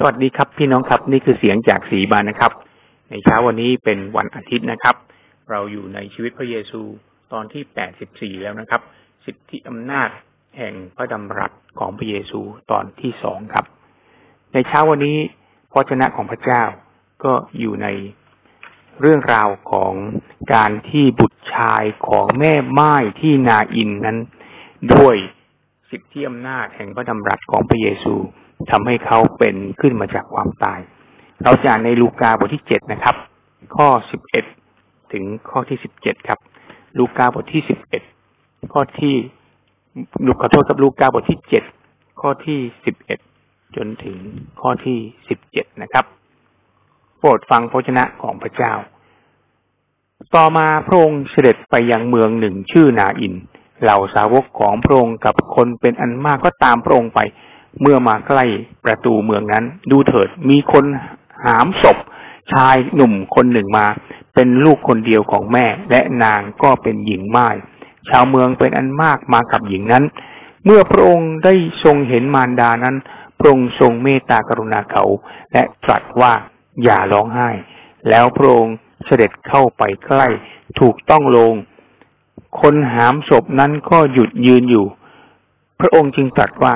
สวัสดีครับพี่น้องครับนี่คือเสียงจากสีบานนะครับ ในเช้าวันนี้เป็นวันอาทิตย์นะครับ เราอยู่ในชีวิตพระเยซูตอนที่แปดสิบสี่แล้วนะครับ สิทธิอำนาจแห่งพระดำรัสของพระเยซูตอนที่สองครับ ในเช้าวันนี้พระชนะของพระเจ้าก็อยู่ในเรื่องราวของการที่บุตรชายของแม่ไม้ที่นาอินนั้น ด้วยสิทธิอำนาจแห่งพระดำรัสของพระเยซู ทำให้เขาเป็นขึ้นมาจากความตาย เราจะอ่านในลูกาบทที่เจ็ดนะครับ ข้อสิบเอ็ดถึงข้อที่สิบเจ็ดครับ ลูกาบทที่สิบเอ็ดข้อที่ลูกขอโทษกับลูกาบทที่เจ็ดข้อที่สิบเอ็ดจนถึงข้อที่สิบเจ็ดนะครับ โปรดฟังพระชนะของพระเจ้า ต่อมาพระองค์เสด็จไปยังเมืองหนึ่งชื่อนาอิน เหล่าสาวกของพระองค์กับคนเป็นอันมากก็ตามพระองค์ไป เมื่อมาใกล้ประตูเมืองนั้น ดูเถิดมีคนหามศพ ชายหนุ่มคนหนึ่งมา เป็นลูกคนเดียวของแม่ และนางก็เป็นหญิงไม้ชาวเมืองเป็นอันมากมากับหญิงนั้น เมื่อพระองค์ได้ทรงเห็นมารดานั้น พระองค์ทรงเมตตากรุณาเขา และตรัสว่าอย่าร้องไห้ แล้วพระองค์เสด็จเข้าไปใกล้ ถูกต้องลง คนหามศพนั้นก็หยุดยืนอยู่ พระองค์จึงตรัสว่า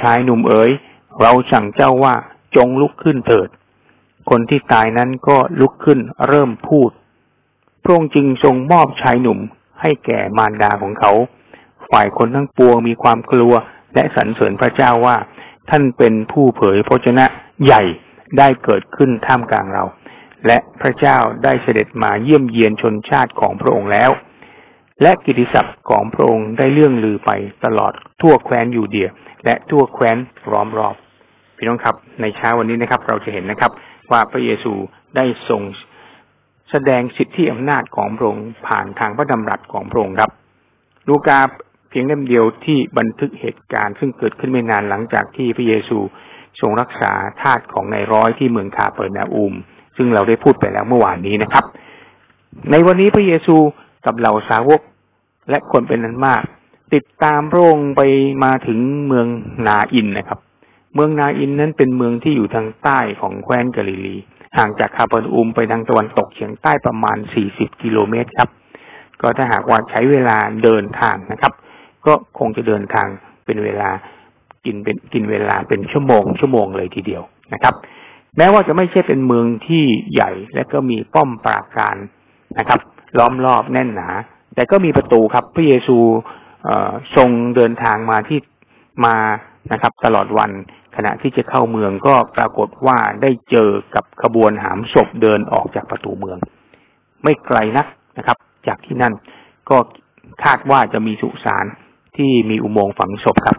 ชายหนุ่มเอ๋ย เราสั่งเจ้าว่าจงลุกขึ้นเถิด คนที่ตายนั้นก็ลุกขึ้นเริ่มพูด พระองค์จึงทรงมอบชายหนุ่มให้แก่มารดาของเขา ฝ่ายคนทั้งปวงมีความกลัวและสรรเสริญพระเจ้าว่า ท่านเป็นผู้เผยพระชนะใหญ่ได้เกิดขึ้นท่ามกลางเรา และพระเจ้าได้เสด็จมาเยี่ยมเยียนชนชาติของพระองค์แล้ว และกิติศัพท์ของพระองค์ได้เลื่องลือไปตลอดทั่วแคว้นอยู่เดีย และทั่วแคว้นร้อมรอบ พี่น้องครับ ในเช้าวันนี้นะครับ เราจะเห็นนะครับ ว่าพระเยซูได้ทรงแสดงสิทธิอำนาจของพระองค์ผ่านทางพระดำรัสของพระองค์ครับ ลูกาเพียงเล่มเดียวที่บันทึกเหตุการณ์ซึ่งเกิดขึ้นไม่นานหลังจากที่พระเยซูทรงรักษาทาสของนายร้อยที่เมืองคาเปอร์นาอูมซึ่งเราได้พูดไปแล้วเมื่อวานนี้นะครับ ในวันนี้พระเยซูกับเหล่าสาวก และคนเป็นอันมาก ติดตามพระองค์ไปมาถึงเมืองนาอินนะครับ เมืองนาอินนั้นเป็นเมืองที่อยู่ทางใต้ของแคว้นกาลิลี ห่างจากคาเปอร์นาอุมไปทางตะวันตกเฉียงใต้ประมาณ 40 กิโลเมตรครับ ก็ถ้าหากว่าใช้เวลาเดินทางนะครับ ก็คงจะเดินทางเป็นเวลากินเป็นกินเวลาเป็นชั่วโมง ชั่วโมงเลยทีเดียวนะครับ แม้ว่าจะไม่ใช่เป็นเมืองที่ใหญ่และก็มีป้อมปราการนะครับ ล้อมรอบแน่นหนา แต่ก็มีประตูครับ พระเยซูทรงเดินทางมาที่มานะครับ ตลอดวันขณะที่จะเข้าเมืองก็ปรากฏว่าได้เจอกับขบวนหามศพเดินออกจากประตูเมือง ไม่ไกลนักนะครับ จากที่นั่นก็คาดว่าจะมีสุสานที่มีอุโมงค์ฝังศพครับ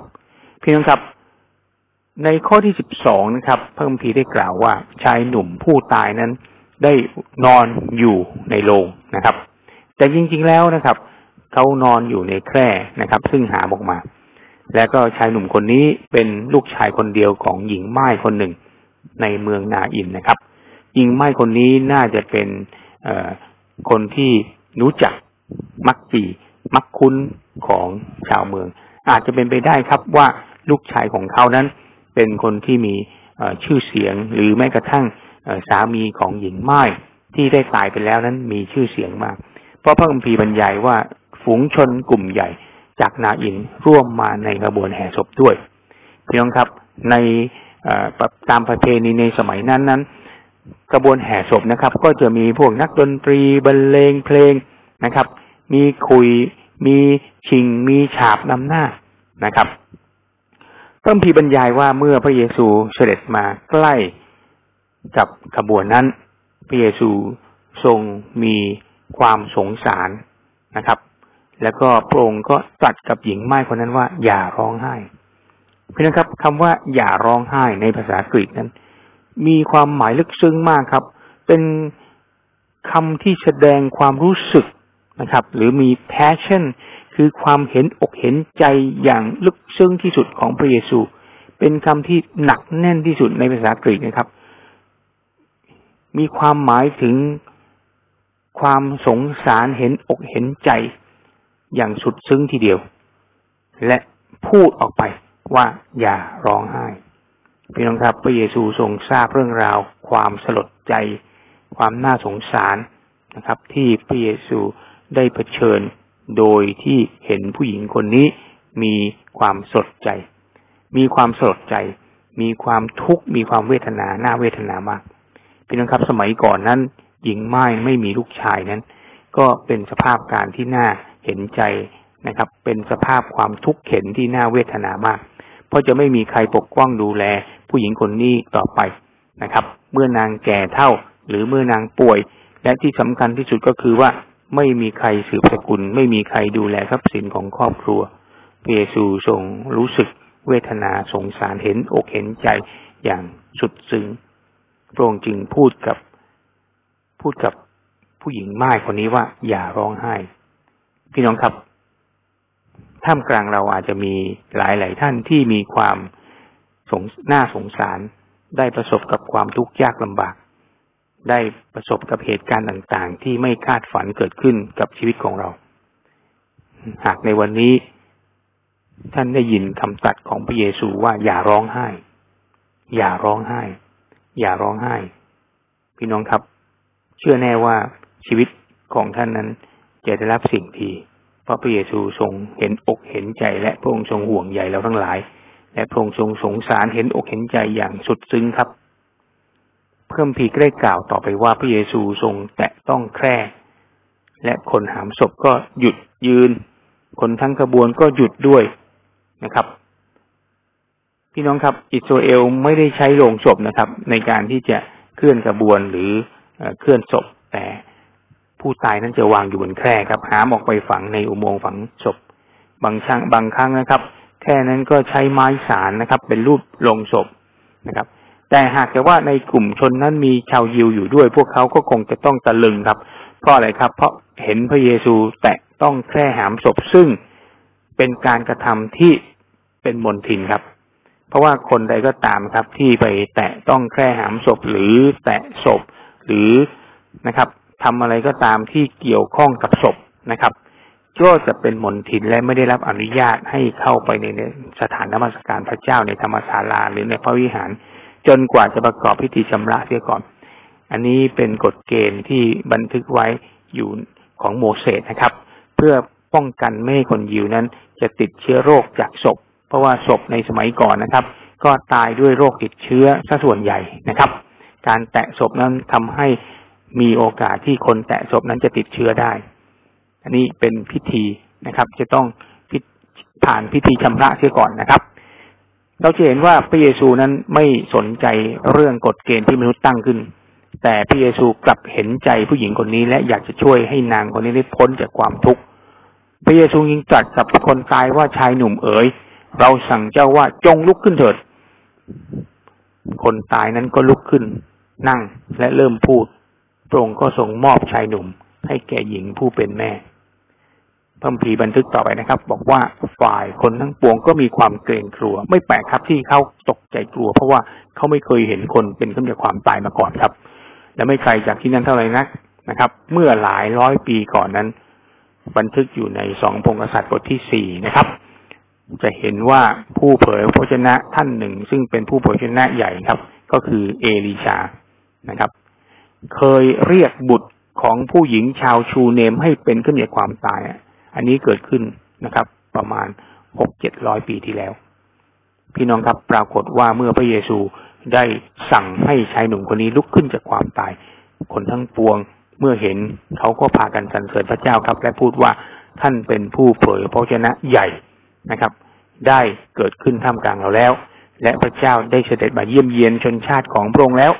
พี่น้องครับ ในข้อที่สิบสองนะครับเพิ่มพีได้กล่าวว่าชายหนุ่มผู้ตายนั้นได้นอนอยู่ในโรงนะครับ แต่จริง ๆแล้วนะครับเขานอนอยู่ในแคร่นะครับ ซึ่งหาออกมา แล้วก็ชายหนุ่มคนนี้เป็นลูกชายคนเดียวของหญิงไม้คนหนึ่งในเมืองนาอินนะครับ หญิงไม้คนนี้น่าจะเป็นคนที่รู้จักมักจีมักคุ้นของชาวเมือง อาจจะเป็นไปได้ครับว่าลูกชายของเขานั้น เป็นคนที่มีชื่อเสียงหรือแม้กระทั่งสามีของหญิงไม้ที่ได้ตายไปแล้วนั้นมีชื่อเสียงมาก เพราะพระคัมภีร์บรรยายว่าฝูงชนกลุ่มใหญ่จากนาอินร่วมมาในกระบวนแห่ศพด้วยพี่น้องครับในตามประเพณีในสมัยนั้นนั้น กระบวนแห่ศพนะครับ ก็จะมีพวกนักดนตรีบรรเลงเพลงนะครับ มีคุย มีชิง มีฉาบนำหน้านะครับเพิ่มพีบรรยายว่าเมื่อพระเยซูเสด็จมาใกล้กับขบวนนั้น พระเยซูทรงมี ความสงสารนะครับ แล้วก็พระองค์ก็ตรัสกับหญิงไม้คนนั้นว่า อย่าร้องไห้ เพื่อนครับคำว่าอย่าร้องไห้ในภาษากรีกนั้น มีความหมายลึกซึ้งมากครับ เป็นคำที่แสดงความรู้สึกนะครับ หรือมี passion คือความเห็นอกเห็นใจอย่างลึกซึ้งที่สุดของพระเยซู เป็นคำที่หนักแน่นที่สุดในภาษากรีกนะครับ มีความหมายถึง ความสงสารเห็นอกเห็นใจ อย่างสุดซึ้งทีเดียว และพูดออกไปว่าอย่าร้องไห้ พี่น้องครับพระเยซูทรงทราบเรื่องราว ความสลดใจ ความน่าสงสารนะครับ ที่พระเยซูได้เผชิญโดยที่เห็นผู้หญิงคนนี้มีความสดใจ มีความสลดใจ มีความทุกข์ มีความเวทนา หน้าเวทนามาก พี่น้องครับ สมัยก่อนนั้น หญิงไม้ไม่มีลูกชายนั้น ก็เป็นสภาพการที่น่าเห็นใจนะครับ เป็นสภาพความทุกข์เข็นที่น่าเวทนามาก เพราะจะไม่มีใครปกป้องดูแล ผู้หญิงคนนี้ต่อไปนะครับ เมื่อนางแก่เท่า หรือเมื่อนางป่วย และที่สำคัญที่สุดก็คือว่าไม่มีใครสืบสกุล ไม่มีใครดูแลทรัพย์สินของครอบครัวพระเยซูทรงรู้สึกเวทนาสงสารเห็นอกเห็นใจอย่างสุดซึ้งพระองค์จึงพูดกับ พูดกับผู้หญิงม่ายคนนี้ว่า อย่าร้องไห้ พี่น้องครับท่ามกลางเราอาจจะมีหลายหลายท่านที่มีความสงน่าสงสาร ได้ประสบกับความทุกข์ยากลำบาก ได้ประสบกับเหตุการณ์ต่างๆ ที่ไม่คาดฝันเกิดขึ้นกับชีวิตของเรา หากในวันนี้ ท่านได้ยินคำตัดของพระเยซูว่าอย่าร้องไห้ อย่าร้องไห้ อย่าร้องไห้ พี่น้องครับ เชื่อแน่ว่าชีวิตของท่านนั้นจะได้รับสิ่งทีเพราะพระเยซูทรงเห็นอกเห็นใจและพระองค์ทรงห่วงใยเราทั้งหลาย และพระองค์ทรงสงสารเห็นอกเห็นใจอย่างสุดซึ้งครับ เพิ่มพีได้กล่าวต่อไปว่าพระเยซูทรงแตะต้องแคร่ และคนหามศพก็หยุดยืน คนทั้งกระบวนก็หยุดด้วยนะครับ พี่น้องครับ อิสราเอลไม่ได้ใช้โลงศพนะครับ ในการที่จะเคลื่อนกระบวนหรือ เคลื่อนศพ แต่ผู้ตายนั้นจะวางอยู่บนแคร่ครับ หามออกไปฝังในอุโมงค์ฝังศพ บางครั้งบางครั้งนะครับ แค่นั้นก็ใช้ไม้สารนะครับ เป็นรูปลงศพนะครับ แต่หากแต่ว่าในกลุ่มชนนั้นมีชาวยิวอยู่ด้วย พวกเขาก็คงจะต้องตะลึงครับ เพราะอะไรครับ เพราะเห็นพระเยซูแตะต้องแคร่หามศพซึ่งเป็นการกระทำที่เป็นมนทินครับ เพราะว่าคนใดก็ตามครับที่ไปแตะต้องแคร่หามศพหรือแตะศพ หรือนะครับทำอะไรก็ตามที่เกี่ยวข้องกับศพนะครับ ก็จะเป็นมนทินและไม่ได้รับอนุญาตให้เข้าไปในสถานนมัสการพระเจ้าในธรรมศาลาหรือในพระวิหาร จนกว่าจะประกอบพิธีชำระเสียก่อน อันนี้เป็นกฎเกณฑ์ที่บันทึกไว้อยู่ของโมเสสนะครับ เพื่อป้องกันไม่ให้คนยิวนั้น จะติดเชื้อโรคจากศพ เพราะว่าศพในสมัยก่อนนะครับ ก็ตายด้วยโรคติดเชื้อซะส่วนใหญ่นะครับ การแตะศพนั้นทำให้มีโอกาสที่คนแตะศพนั้นจะติดเชื้อได้ อันนี้เป็นพิธีนะครับ จะต้องผ่านพิธีชำระเสียก่อนนะครับ เราจะเห็นว่าพระเยซูนั้นไม่สนใจเรื่องกฎเกณฑ์ที่มนุษย์ตั้งขึ้น แต่พระเยซูกลับเห็นใจผู้หญิงคนนี้และอยากจะช่วยให้นางคนนี้ได้พ้นจากความทุกข์ พระเยซูยิงตรัสกับคนตายว่าชายหนุ่มเอ๋ย เราสั่งเจ้าว่าจงลุกขึ้นเถิด คนตายนั้นก็ลุกขึ้น นั่งและเริ่มพูดพระองค์ก็ทรงมอบชายหนุ่ม ให้แก่หญิงผู้เป็นแม่พระพีบันทึกต่อไปนะครับ บอกว่าฝ่ายคนทั้งปวงก็มีความเกรงกลัว ไม่แปลกครับที่เขาตกใจกลัว เพราะว่าเขาไม่เคยเห็นคนเป็นขึ้นจากความตายมาก่อนครับ และไม่ไกลจากที่นั้นเท่าไหร่นักนะครับ เมื่อหลายร้อยปีก่อนนั้น บันทึกอยู่ในสองพงศษัตริย์บทที่สี่นะครับ จะเห็นว่าผู้เผยพระชนะท่านหนึ่ง ซึ่งเป็นผู้เผยพระชนะใหญ่ครับ ก็คือเอลิชา นะครับ เคยเรียกบุตรของผู้หญิงชาวชูเนมให้เป็นขึ้นจากความตาย อันนี้เกิดขึ้นนะครับ ประมาณหกเจ็ดร้อยปีที่แล้ว พี่น้องครับปรากฏว่าเมื่อพระเยซูได้สั่งให้ชายหนุ่มคนนี้ลุกขึ้นจากความตาย คนทั้งปวงเมื่อเห็นเขาก็พากันสรรเสริญพระเจ้าครับ และพูดว่าท่านเป็นผู้เผยพระชนะใหญ่นะครับ ได้เกิดขึ้นท่ามกลางเราแล้ว และพระเจ้าได้เสด็จมาเยี่ยมเยียนชนชาติของพระองค์แล้ว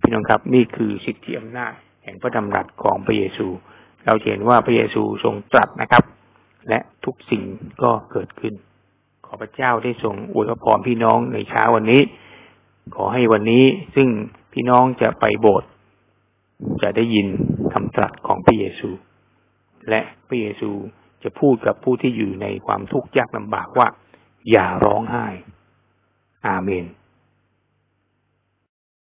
พี่น้องครับนี่คือสิทธิอำนาจแห่งพระดำรัสของพระเยซู เราเห็นว่าพระเยซูทรงตรัสนะครับ และทุกสิ่งก็เกิดขึ้น ขอพระเจ้าได้ทรงอวยพรพี่น้องในเช้าวันนี้ ขอให้วันนี้ซึ่งพี่น้องจะไปโบสถ์จะได้ยินคำตรัสของพระเยซู และพระเยซูจะพูดกับผู้ที่อยู่ในความทุกข์ยากลำบากว่า อย่าร้องไห้ อาเมน